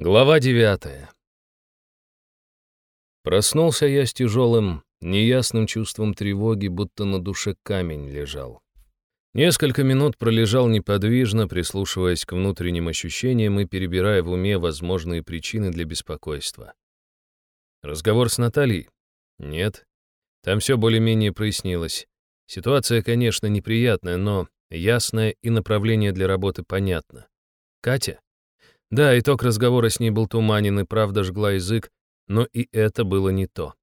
Глава девятая. Проснулся я с тяжелым, неясным чувством тревоги, будто на душе камень лежал. Несколько минут пролежал неподвижно, прислушиваясь к внутренним ощущениям и перебирая в уме возможные причины для беспокойства. Разговор с Натальей? Нет. Там все более-менее прояснилось. Ситуация, конечно, неприятная, но ясная и направление для работы понятно. Катя? Да, итог разговора с ней был туманен, и правда жгла язык, но и это было не то.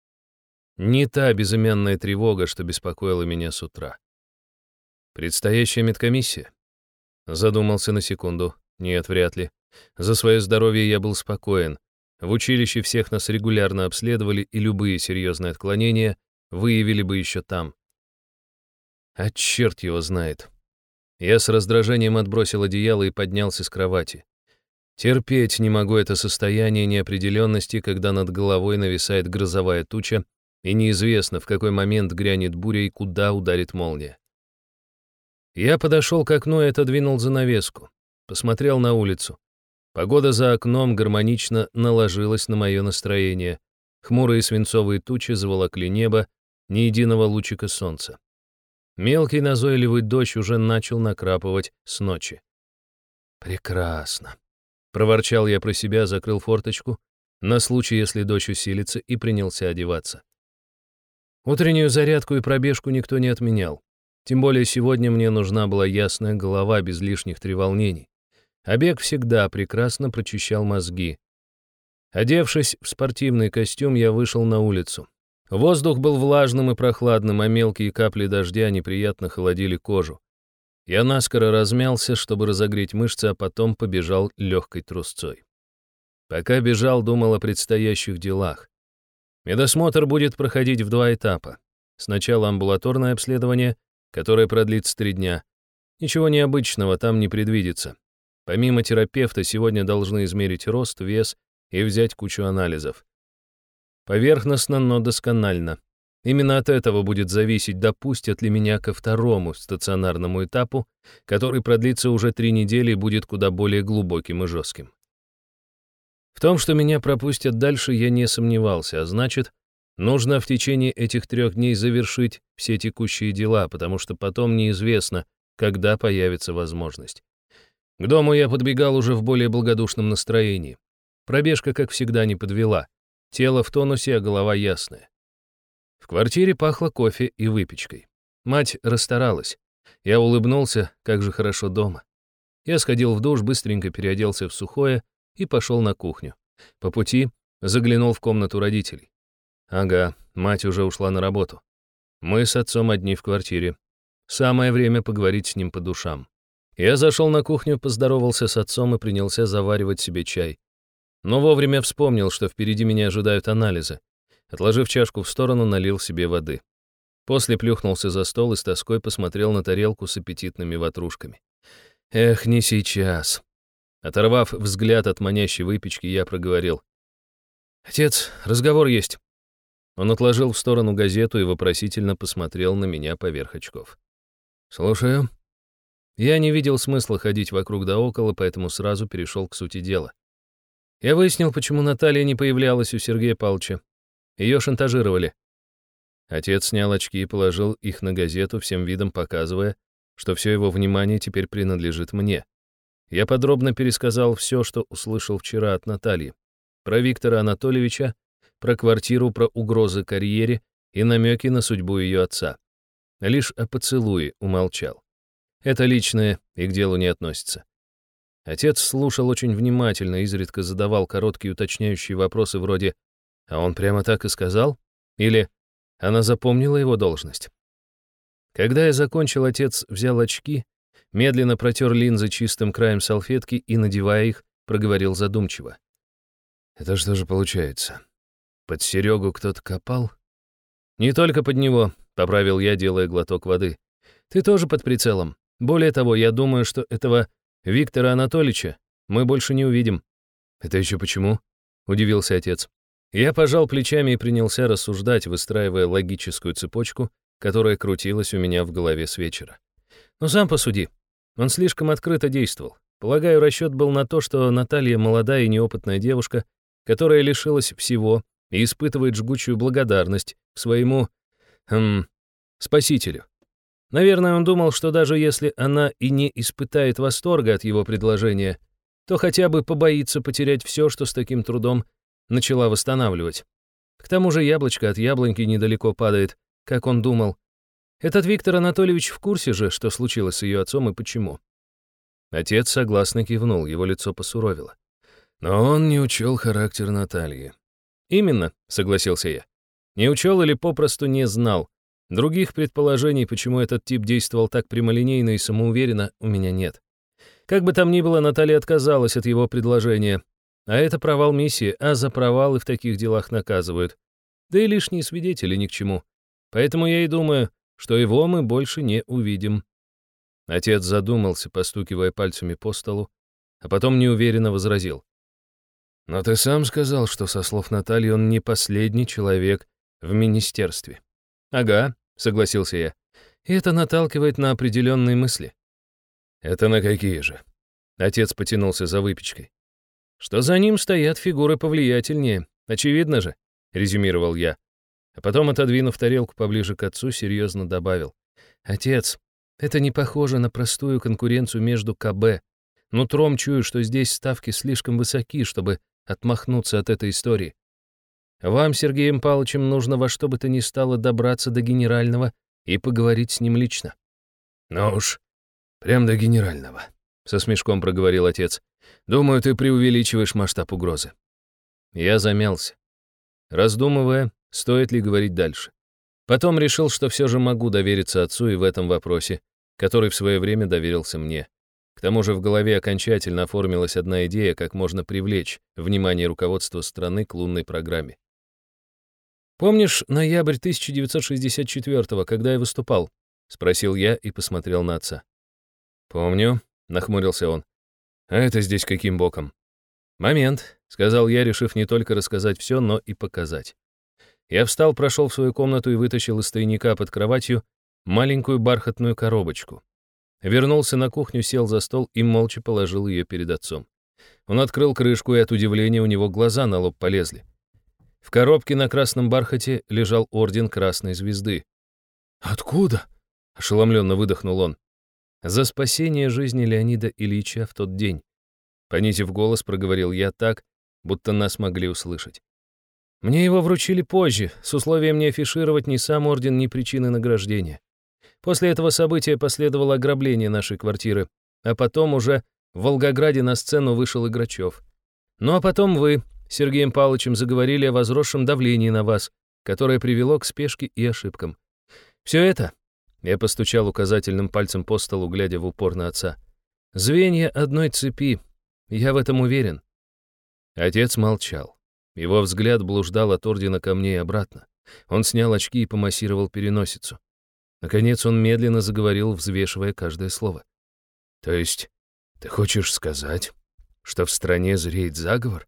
Не та безымянная тревога, что беспокоила меня с утра. Предстоящая медкомиссия? Задумался на секунду. Нет, вряд ли. За свое здоровье я был спокоен. В училище всех нас регулярно обследовали, и любые серьезные отклонения выявили бы еще там. А черт его знает. Я с раздражением отбросил одеяло и поднялся с кровати. Терпеть не могу это состояние неопределенности, когда над головой нависает грозовая туча, и неизвестно, в какой момент грянет буря и куда ударит молния. Я подошел к окну и отодвинул занавеску. Посмотрел на улицу. Погода за окном гармонично наложилась на мое настроение. Хмурые свинцовые тучи заволокли небо, ни единого лучика солнца. Мелкий назойливый дождь уже начал накрапывать с ночи. Прекрасно. Проворчал я про себя, закрыл форточку, на случай, если дождь усилится, и принялся одеваться. Утреннюю зарядку и пробежку никто не отменял. Тем более сегодня мне нужна была ясная голова без лишних треволнений. А бег всегда прекрасно прочищал мозги. Одевшись в спортивный костюм, я вышел на улицу. Воздух был влажным и прохладным, а мелкие капли дождя неприятно холодили кожу. Я наскоро размялся, чтобы разогреть мышцы, а потом побежал легкой трусцой. Пока бежал, думал о предстоящих делах. Медосмотр будет проходить в два этапа. Сначала амбулаторное обследование, которое продлится три дня. Ничего необычного там не предвидится. Помимо терапевта, сегодня должны измерить рост, вес и взять кучу анализов. Поверхностно, но досконально. Именно от этого будет зависеть, допустят ли меня ко второму стационарному этапу, который продлится уже три недели и будет куда более глубоким и жестким. В том, что меня пропустят дальше, я не сомневался, а значит, нужно в течение этих трех дней завершить все текущие дела, потому что потом неизвестно, когда появится возможность. К дому я подбегал уже в более благодушном настроении. Пробежка, как всегда, не подвела. Тело в тонусе, а голова ясная. В квартире пахло кофе и выпечкой. Мать расстаралась. Я улыбнулся, как же хорошо дома. Я сходил в душ, быстренько переоделся в сухое и пошел на кухню. По пути заглянул в комнату родителей. Ага, мать уже ушла на работу. Мы с отцом одни в квартире. Самое время поговорить с ним по душам. Я зашел на кухню, поздоровался с отцом и принялся заваривать себе чай. Но вовремя вспомнил, что впереди меня ожидают анализы. Отложив чашку в сторону, налил себе воды. После плюхнулся за стол и с тоской посмотрел на тарелку с аппетитными ватрушками. Эх, не сейчас. Оторвав взгляд от манящей выпечки, я проговорил. «Отец, разговор есть». Он отложил в сторону газету и вопросительно посмотрел на меня поверх очков. «Слушаю». Я не видел смысла ходить вокруг да около, поэтому сразу перешел к сути дела. Я выяснил, почему Наталья не появлялась у Сергея Павловича. Ее шантажировали. Отец снял очки и положил их на газету, всем видом показывая, что все его внимание теперь принадлежит мне. Я подробно пересказал все, что услышал вчера от Натальи. Про Виктора Анатольевича, про квартиру, про угрозы карьере и намеки на судьбу ее отца. Лишь о поцелуе умолчал. Это личное и к делу не относится. Отец слушал очень внимательно, изредка задавал короткие уточняющие вопросы вроде а он прямо так и сказал? Или она запомнила его должность? Когда я закончил, отец взял очки, медленно протер линзы чистым краем салфетки и, надевая их, проговорил задумчиво. «Это что же получается? Под Серегу кто-то копал?» «Не только под него», — поправил я, делая глоток воды. «Ты тоже под прицелом. Более того, я думаю, что этого Виктора Анатольевича мы больше не увидим». «Это еще почему?» — удивился отец. Я пожал плечами и принялся рассуждать, выстраивая логическую цепочку, которая крутилась у меня в голове с вечера. Но «Ну, сам посуди. Он слишком открыто действовал. Полагаю, расчет был на то, что Наталья молодая и неопытная девушка, которая лишилась всего и испытывает жгучую благодарность к своему... Эм, спасителю. Наверное, он думал, что даже если она и не испытает восторга от его предложения, то хотя бы побоится потерять все, что с таким трудом начала восстанавливать. К тому же яблочко от яблоньки недалеко падает, как он думал. Этот Виктор Анатольевич в курсе же, что случилось с ее отцом и почему. Отец согласно кивнул, его лицо посуровило. Но он не учел характер Натальи. «Именно», — согласился я. Не учел или попросту не знал. Других предположений, почему этот тип действовал так прямолинейно и самоуверенно, у меня нет. Как бы там ни было, Наталья отказалась от его предложения. А это провал миссии, а за провалы в таких делах наказывают. Да и лишние свидетели ни к чему. Поэтому я и думаю, что его мы больше не увидим. Отец задумался, постукивая пальцами по столу, а потом неуверенно возразил. «Но ты сам сказал, что, со слов Натальи, он не последний человек в министерстве». «Ага», — согласился я. «И это наталкивает на определенные мысли». «Это на какие же?» Отец потянулся за выпечкой. «Что за ним стоят фигуры повлиятельнее, очевидно же», — резюмировал я. А потом, отодвинув тарелку поближе к отцу, серьезно добавил. «Отец, это не похоже на простую конкуренцию между КБ. Нутром чую, что здесь ставки слишком высоки, чтобы отмахнуться от этой истории. Вам, Сергеем Павловичем, нужно во что бы то ни стало добраться до генерального и поговорить с ним лично». «Ну уж, прям до генерального», — со смешком проговорил отец. «Думаю, ты преувеличиваешь масштаб угрозы». Я замялся, раздумывая, стоит ли говорить дальше. Потом решил, что все же могу довериться отцу и в этом вопросе, который в свое время доверился мне. К тому же в голове окончательно оформилась одна идея, как можно привлечь внимание руководства страны к лунной программе. «Помнишь ноябрь 1964-го, когда я выступал?» — спросил я и посмотрел на отца. «Помню», — нахмурился он. «А это здесь каким боком?» «Момент», — сказал я, решив не только рассказать все, но и показать. Я встал, прошел в свою комнату и вытащил из тайника под кроватью маленькую бархатную коробочку. Вернулся на кухню, сел за стол и молча положил ее перед отцом. Он открыл крышку, и от удивления у него глаза на лоб полезли. В коробке на красном бархате лежал орден Красной Звезды. «Откуда?» — ошеломленно выдохнул он. «За спасение жизни Леонида Ильича в тот день». Понизив голос, проговорил я так, будто нас могли услышать. Мне его вручили позже, с условием не афишировать ни сам орден, ни причины награждения. После этого события последовало ограбление нашей квартиры, а потом уже в Волгограде на сцену вышел Играчев. Ну а потом вы, Сергеем Павловичем, заговорили о возросшем давлении на вас, которое привело к спешке и ошибкам. Все это, я постучал указательным пальцем по столу, глядя в упор на отца, звенья одной цепи, я в этом уверен. Отец молчал. Его взгляд блуждал от ордена ко мне и обратно. Он снял очки и помассировал переносицу. Наконец он медленно заговорил, взвешивая каждое слово. «То есть ты хочешь сказать, что в стране зреет заговор?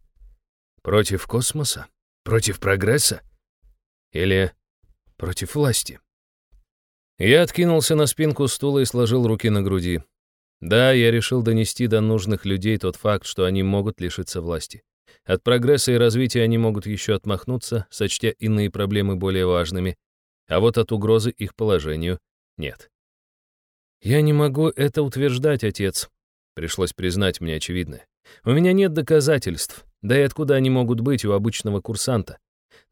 Против космоса? Против прогресса? Или против власти?» Я откинулся на спинку стула и сложил руки на груди. Да, я решил донести до нужных людей тот факт, что они могут лишиться власти. От прогресса и развития они могут еще отмахнуться, сочтя иные проблемы более важными, а вот от угрозы их положению нет. «Я не могу это утверждать, отец», — пришлось признать мне очевидное. «У меня нет доказательств, да и откуда они могут быть у обычного курсанта.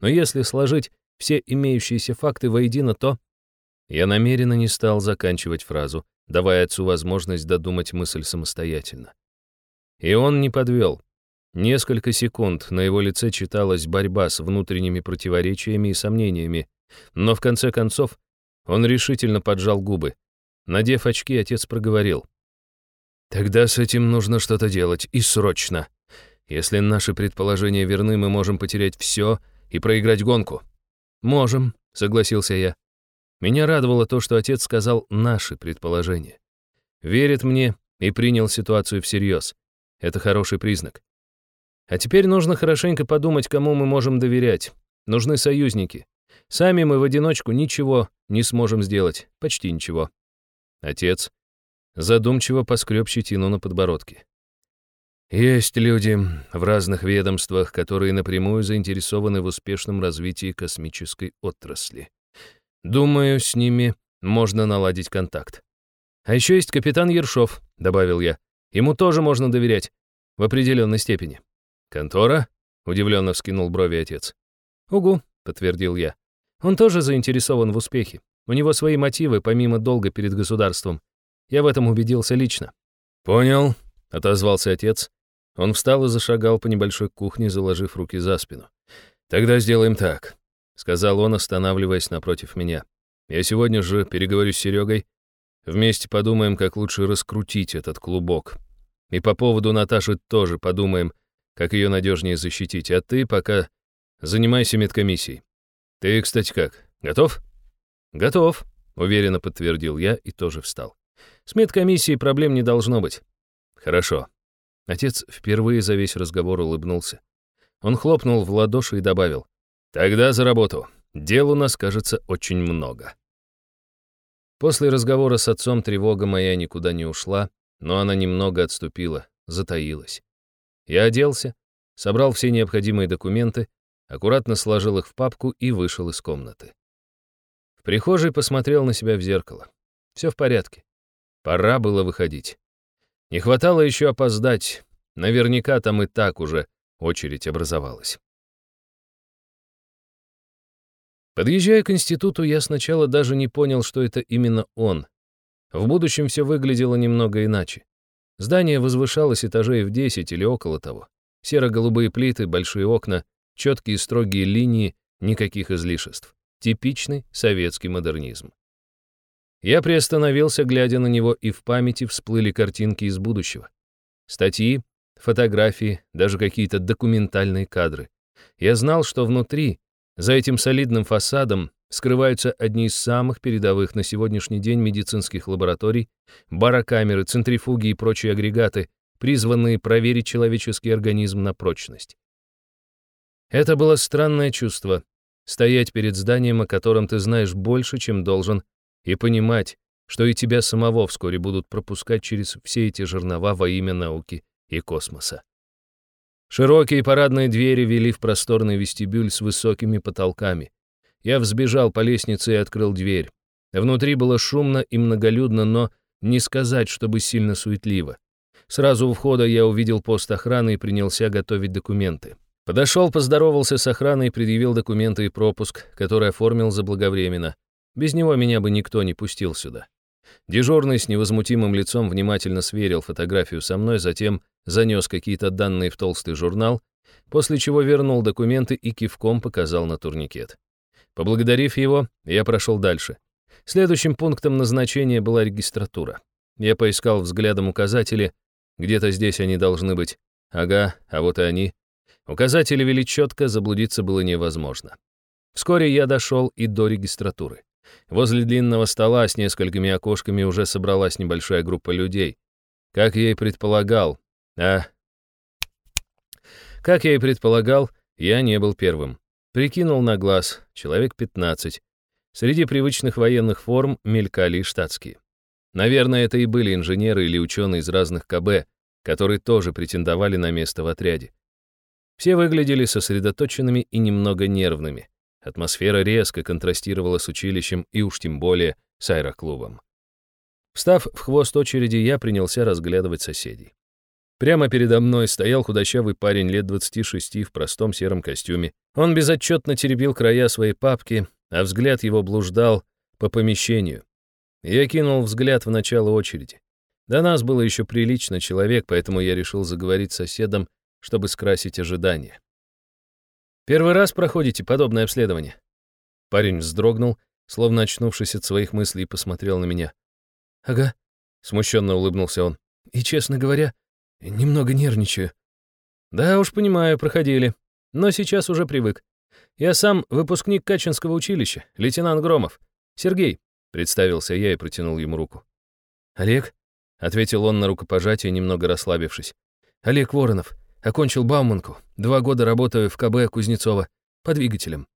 Но если сложить все имеющиеся факты воедино, то...» Я намеренно не стал заканчивать фразу, давая отцу возможность додумать мысль самостоятельно. И он не подвел. Несколько секунд на его лице читалась борьба с внутренними противоречиями и сомнениями, но в конце концов он решительно поджал губы. Надев очки, отец проговорил. «Тогда с этим нужно что-то делать, и срочно. Если наши предположения верны, мы можем потерять все и проиграть гонку». «Можем», — согласился я. Меня радовало то, что отец сказал «наши предположения». Верит мне и принял ситуацию всерьез. Это хороший признак. А теперь нужно хорошенько подумать, кому мы можем доверять. Нужны союзники. Сами мы в одиночку ничего не сможем сделать, почти ничего. Отец задумчиво поскреб щетину на подбородке. Есть люди в разных ведомствах, которые напрямую заинтересованы в успешном развитии космической отрасли. Думаю, с ними можно наладить контакт. А еще есть капитан Ершов, добавил я. Ему тоже можно доверять. В определенной степени. Контора? Удивленно вскинул брови отец. Угу, подтвердил я. Он тоже заинтересован в успехе. У него свои мотивы, помимо долга перед государством. Я в этом убедился лично. Понял, отозвался отец. Он встал и зашагал по небольшой кухне, заложив руки за спину. Тогда сделаем так, сказал он, останавливаясь напротив меня. Я сегодня же переговорю с Серегой. Вместе подумаем, как лучше раскрутить этот клубок. И по поводу Наташи тоже подумаем, как ее надежнее защитить. А ты пока занимайся медкомиссией. Ты, кстати, как, готов? Готов, уверенно подтвердил я и тоже встал. С медкомиссией проблем не должно быть. Хорошо. Отец впервые за весь разговор улыбнулся. Он хлопнул в ладоши и добавил. Тогда за работу. Дел у нас, кажется, очень много. После разговора с отцом тревога моя никуда не ушла, но она немного отступила, затаилась. Я оделся, собрал все необходимые документы, аккуратно сложил их в папку и вышел из комнаты. В прихожей посмотрел на себя в зеркало. Все в порядке. Пора было выходить. Не хватало еще опоздать. Наверняка там и так уже очередь образовалась. Подъезжая к институту, я сначала даже не понял, что это именно он. В будущем все выглядело немного иначе. Здание возвышалось этажей в 10 или около того. Серо-голубые плиты, большие окна, четкие строгие линии, никаких излишеств. Типичный советский модернизм. Я приостановился, глядя на него, и в памяти всплыли картинки из будущего. Статьи, фотографии, даже какие-то документальные кадры. Я знал, что внутри, за этим солидным фасадом, скрываются одни из самых передовых на сегодняшний день медицинских лабораторий, барокамеры, центрифуги и прочие агрегаты, призванные проверить человеческий организм на прочность. Это было странное чувство — стоять перед зданием, о котором ты знаешь больше, чем должен, и понимать, что и тебя самого вскоре будут пропускать через все эти жернова во имя науки и космоса. Широкие парадные двери вели в просторный вестибюль с высокими потолками. Я взбежал по лестнице и открыл дверь. Внутри было шумно и многолюдно, но не сказать, чтобы сильно суетливо. Сразу у входа я увидел пост охраны и принялся готовить документы. Подошел, поздоровался с охраной, предъявил документы и пропуск, который оформил заблаговременно. Без него меня бы никто не пустил сюда. Дежурный с невозмутимым лицом внимательно сверил фотографию со мной, затем занес какие-то данные в толстый журнал, после чего вернул документы и кивком показал на турникет. Поблагодарив его, я прошел дальше. Следующим пунктом назначения была регистратура. Я поискал взглядом указатели. Где-то здесь они должны быть. Ага, а вот и они. Указатели вели четко, заблудиться было невозможно. Вскоре я дошел и до регистратуры. Возле длинного стола с несколькими окошками уже собралась небольшая группа людей. Как я и предполагал, а... Как я и предполагал, я не был первым. Прикинул на глаз, человек 15. Среди привычных военных форм мелькали и штатские. Наверное, это и были инженеры или ученые из разных КБ, которые тоже претендовали на место в отряде. Все выглядели сосредоточенными и немного нервными. Атмосфера резко контрастировала с училищем и уж тем более с аэроклубом. Встав в хвост очереди, я принялся разглядывать соседей. Прямо передо мной стоял худощавый парень лет 26 в простом сером костюме. Он безотчетно теребил края своей папки, а взгляд его блуждал по помещению. Я кинул взгляд в начало очереди. До нас было еще прилично человек, поэтому я решил заговорить с соседом, чтобы скрасить ожидания. «Первый раз проходите подобное обследование?» Парень вздрогнул, словно очнувшись от своих мыслей, и посмотрел на меня. «Ага», — смущенно улыбнулся он. «И, честно говоря, Немного нервничаю. Да уж понимаю, проходили. Но сейчас уже привык. Я сам выпускник Качинского училища, лейтенант Громов. Сергей, представился я и протянул ему руку. Олег, ответил он на рукопожатие, немного расслабившись. Олег Воронов, окончил Бауманку. Два года работаю в КБ Кузнецова по двигателям.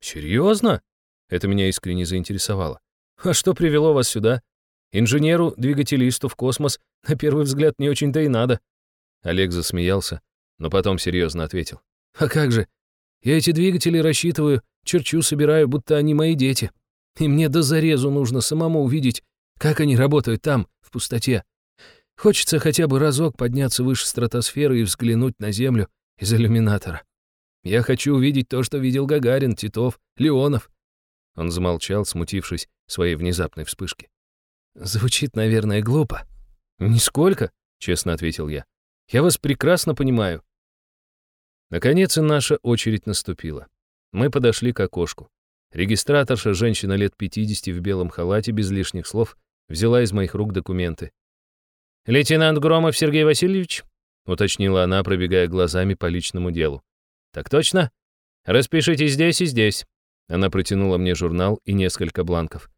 Серьезно? Это меня искренне заинтересовало. А что привело вас сюда? Инженеру-двигателисту в космос на первый взгляд не очень-то и надо. Олег засмеялся, но потом серьезно ответил. А как же? Я эти двигатели рассчитываю, черчу собираю, будто они мои дети. И мне до зарезу нужно самому увидеть, как они работают там, в пустоте. Хочется хотя бы разок подняться выше стратосферы и взглянуть на Землю из иллюминатора. Я хочу увидеть то, что видел Гагарин, Титов, Леонов. Он замолчал, смутившись своей внезапной вспышки. Звучит, наверное, глупо. Нисколько, честно ответил я. Я вас прекрасно понимаю. Наконец и наша очередь наступила. Мы подошли к окошку. Регистраторша, женщина лет 50 в белом халате, без лишних слов, взяла из моих рук документы. «Лейтенант Громов Сергей Васильевич?» — уточнила она, пробегая глазами по личному делу. «Так точно? Распишитесь здесь и здесь». Она протянула мне журнал и несколько бланков.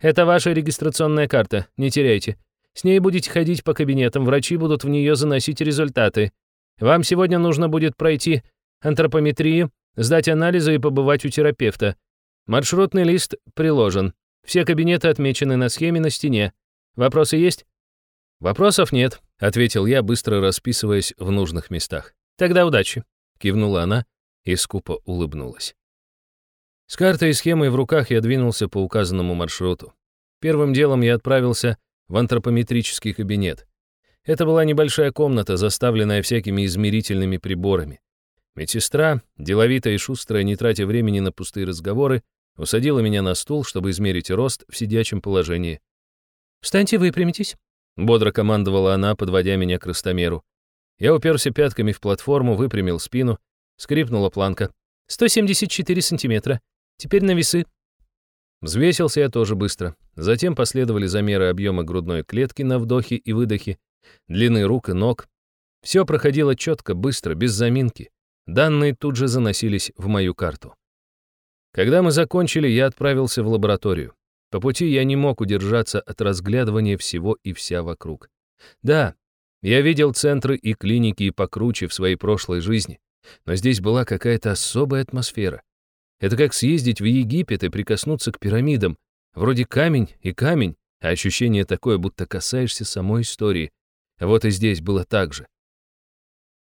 «Это ваша регистрационная карта, не теряйте. С ней будете ходить по кабинетам, врачи будут в нее заносить результаты. Вам сегодня нужно будет пройти антропометрию, сдать анализы и побывать у терапевта. Маршрутный лист приложен. Все кабинеты отмечены на схеме на стене. Вопросы есть? Вопросов нет, ответил я, быстро расписываясь в нужных местах. Тогда удачи, кивнула она и скупо улыбнулась. С картой и схемой в руках я двинулся по указанному маршруту. Первым делом я отправился в антропометрический кабинет. Это была небольшая комната, заставленная всякими измерительными приборами. Медсестра, деловитая и шустрая, не тратя времени на пустые разговоры, усадила меня на стул, чтобы измерить рост в сидячем положении. «Встаньте, выпрямитесь», — бодро командовала она, подводя меня к ростомеру. Я уперся пятками в платформу, выпрямил спину, скрипнула планка. «174 сантиметра. Теперь на весы». Взвесился я тоже быстро. Затем последовали замеры объема грудной клетки на вдохе и выдохе, длины рук и ног. Все проходило четко, быстро, без заминки. Данные тут же заносились в мою карту. Когда мы закончили, я отправился в лабораторию. По пути я не мог удержаться от разглядывания всего и вся вокруг. Да, я видел центры и клиники и покруче в своей прошлой жизни, но здесь была какая-то особая атмосфера. Это как съездить в Египет и прикоснуться к пирамидам. Вроде камень и камень, а ощущение такое, будто касаешься самой истории, вот и здесь было так же.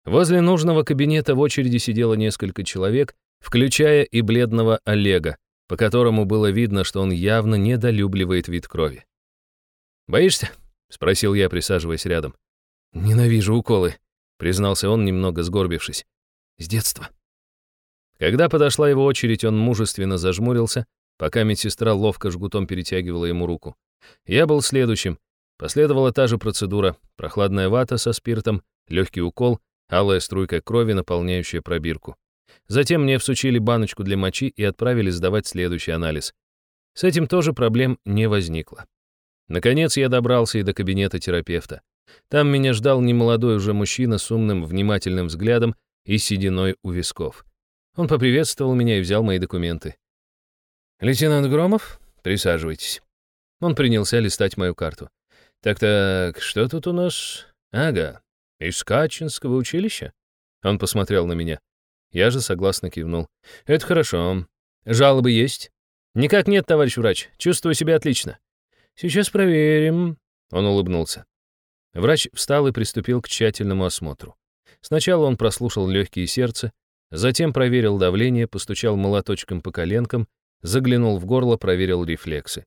Возле нужного кабинета в очереди сидело несколько человек, включая и бледного Олега, по которому было видно, что он явно недолюбливает вид крови. «Боишься?» — спросил я, присаживаясь рядом. «Ненавижу уколы», — признался он, немного сгорбившись. «С детства». Когда подошла его очередь, он мужественно зажмурился, пока медсестра ловко жгутом перетягивала ему руку. Я был следующим, Последовала та же процедура. Прохладная вата со спиртом, легкий укол, алая струйка крови, наполняющая пробирку. Затем мне всучили баночку для мочи и отправили сдавать следующий анализ. С этим тоже проблем не возникло. Наконец я добрался и до кабинета терапевта. Там меня ждал немолодой уже мужчина с умным, внимательным взглядом и сединой у висков. Он поприветствовал меня и взял мои документы. «Лейтенант Громов, присаживайтесь». Он принялся листать мою карту. «Так-так, что тут у нас? Ага, из Качинского училища?» Он посмотрел на меня. Я же согласно кивнул. «Это хорошо. Жалобы есть?» «Никак нет, товарищ врач. Чувствую себя отлично». «Сейчас проверим». Он улыбнулся. Врач встал и приступил к тщательному осмотру. Сначала он прослушал легкие сердце, затем проверил давление, постучал молоточком по коленкам, заглянул в горло, проверил рефлексы.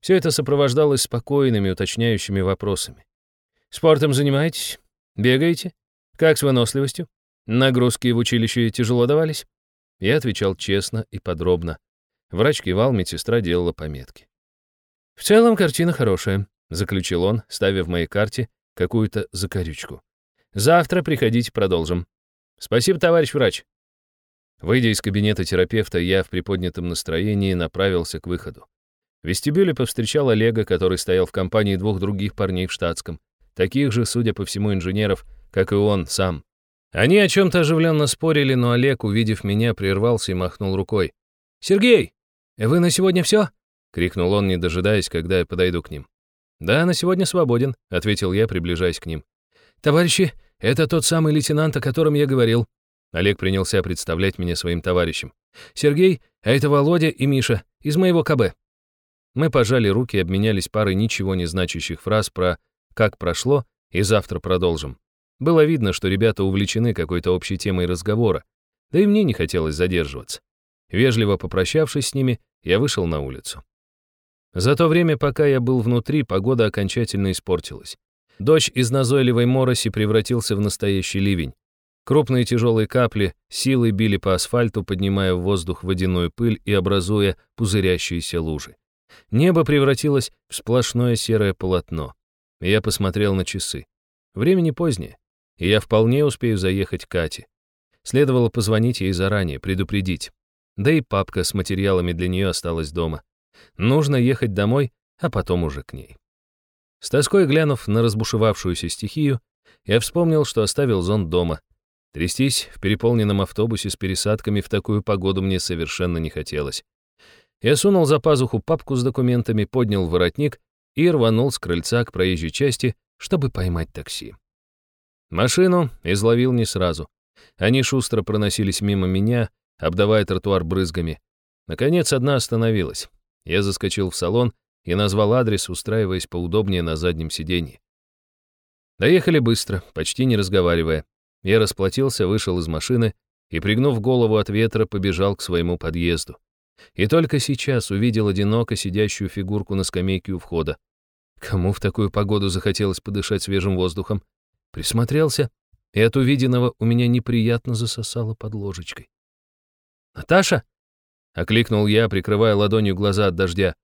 Все это сопровождалось спокойными, уточняющими вопросами. «Спортом занимаетесь? Бегаете? Как с выносливостью? Нагрузки в училище тяжело давались?» Я отвечал честно и подробно. Врач кивал, медсестра делала пометки. «В целом картина хорошая», — заключил он, ставя в моей карте какую-то закорючку. «Завтра приходите, продолжим». «Спасибо, товарищ врач». Выйдя из кабинета терапевта, я в приподнятом настроении направился к выходу. В вестибюле повстречал Олега, который стоял в компании двух других парней в штатском, таких же, судя по всему, инженеров, как и он сам. Они о чем-то оживленно спорили, но Олег, увидев меня, прервался и махнул рукой. «Сергей, вы на сегодня все?» — крикнул он, не дожидаясь, когда я подойду к ним. «Да, на сегодня свободен», — ответил я, приближаясь к ним. «Товарищи, это тот самый лейтенант, о котором я говорил». Олег принялся представлять меня своим товарищам. «Сергей, а это Володя и Миша из моего КБ». Мы пожали руки и обменялись парой ничего не значащих фраз про «как прошло» и «завтра продолжим». Было видно, что ребята увлечены какой-то общей темой разговора, да и мне не хотелось задерживаться. Вежливо попрощавшись с ними, я вышел на улицу. За то время, пока я был внутри, погода окончательно испортилась. Дождь из назойливой мороси превратился в настоящий ливень. Крупные тяжелые капли силой били по асфальту, поднимая в воздух водяную пыль и образуя пузырящиеся лужи. Небо превратилось в сплошное серое полотно. Я посмотрел на часы. Времени позднее, и я вполне успею заехать к Кате. Следовало позвонить ей заранее, предупредить. Да и папка с материалами для нее осталась дома. Нужно ехать домой, а потом уже к ней. С тоской глянув на разбушевавшуюся стихию, я вспомнил, что оставил зонт дома. Трястись в переполненном автобусе с пересадками в такую погоду мне совершенно не хотелось. Я сунул за пазуху папку с документами, поднял воротник и рванул с крыльца к проезжей части, чтобы поймать такси. Машину изловил не сразу. Они шустро проносились мимо меня, обдавая тротуар брызгами. Наконец, одна остановилась. Я заскочил в салон и назвал адрес, устраиваясь поудобнее на заднем сиденье. Доехали быстро, почти не разговаривая. Я расплатился, вышел из машины и, пригнув голову от ветра, побежал к своему подъезду. И только сейчас увидел одиноко сидящую фигурку на скамейке у входа. Кому в такую погоду захотелось подышать свежим воздухом? Присмотрелся, и от увиденного у меня неприятно засосало под ложечкой. «Наташа?» — окликнул я, прикрывая ладонью глаза от дождя.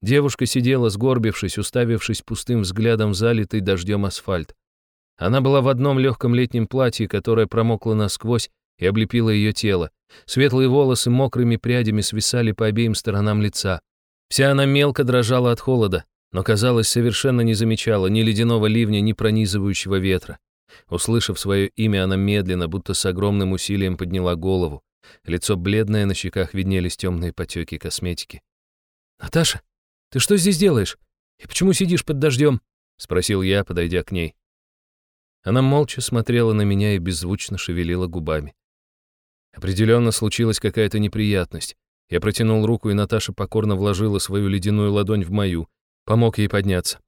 Девушка сидела, сгорбившись, уставившись пустым взглядом залитый дождем асфальт. Она была в одном легком летнем платье, которое промокло насквозь и облепило ее тело. Светлые волосы мокрыми прядями свисали по обеим сторонам лица. Вся она мелко дрожала от холода, но, казалось, совершенно не замечала ни ледяного ливня, ни пронизывающего ветра. Услышав свое имя, она медленно, будто с огромным усилием подняла голову. Лицо бледное, на щеках виднелись темные потеки косметики. «Наташа, ты что здесь делаешь? И почему сидишь под дождем?» — спросил я, подойдя к ней. Она молча смотрела на меня и беззвучно шевелила губами. Определенно случилась какая-то неприятность. Я протянул руку, и Наташа покорно вложила свою ледяную ладонь в мою, помог ей подняться.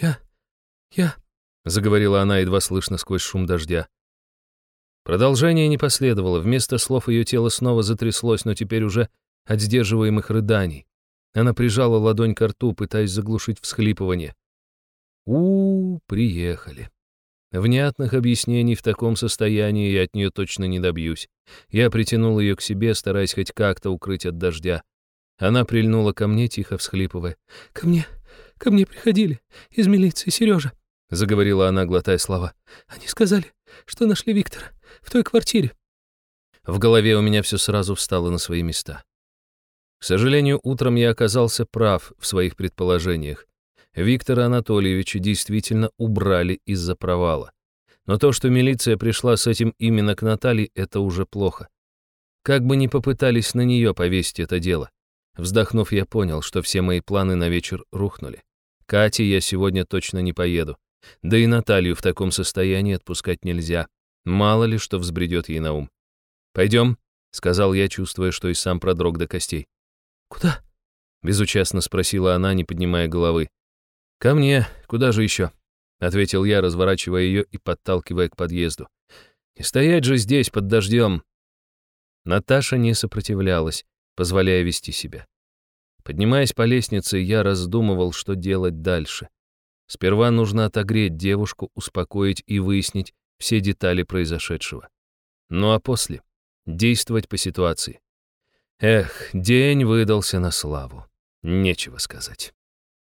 «Я... я...» — заговорила она едва слышно сквозь шум дождя. Продолжение не последовало, вместо слов ее тело снова затряслось, но теперь уже от сдерживаемых рыданий. Она прижала ладонь к рту, пытаясь заглушить всхлипывание. у, -у приехали. Внятных объяснений в таком состоянии я от нее точно не добьюсь. Я притянул ее к себе, стараясь хоть как-то укрыть от дождя. Она прильнула ко мне, тихо всхлипывая. «Ко мне, ко мне приходили из милиции, Сережа», — заговорила она, глотая слова. «Они сказали, что нашли Виктора в той квартире». В голове у меня все сразу встало на свои места. К сожалению, утром я оказался прав в своих предположениях. Виктора Анатольевича действительно убрали из-за провала. Но то, что милиция пришла с этим именно к Наталье, это уже плохо. Как бы ни попытались на нее повесить это дело. Вздохнув, я понял, что все мои планы на вечер рухнули. Кате я сегодня точно не поеду. Да и Наталью в таком состоянии отпускать нельзя. Мало ли, что взбредет ей на ум. «Пойдем», — сказал я, чувствуя, что и сам продрог до костей. «Куда?» — безучастно спросила она, не поднимая головы. «Ко мне. Куда же еще?» — ответил я, разворачивая ее и подталкивая к подъезду. «Не стоять же здесь, под дождем!» Наташа не сопротивлялась, позволяя вести себя. Поднимаясь по лестнице, я раздумывал, что делать дальше. Сперва нужно отогреть девушку, успокоить и выяснить все детали произошедшего. Ну а после — действовать по ситуации. Эх, день выдался на славу. Нечего сказать.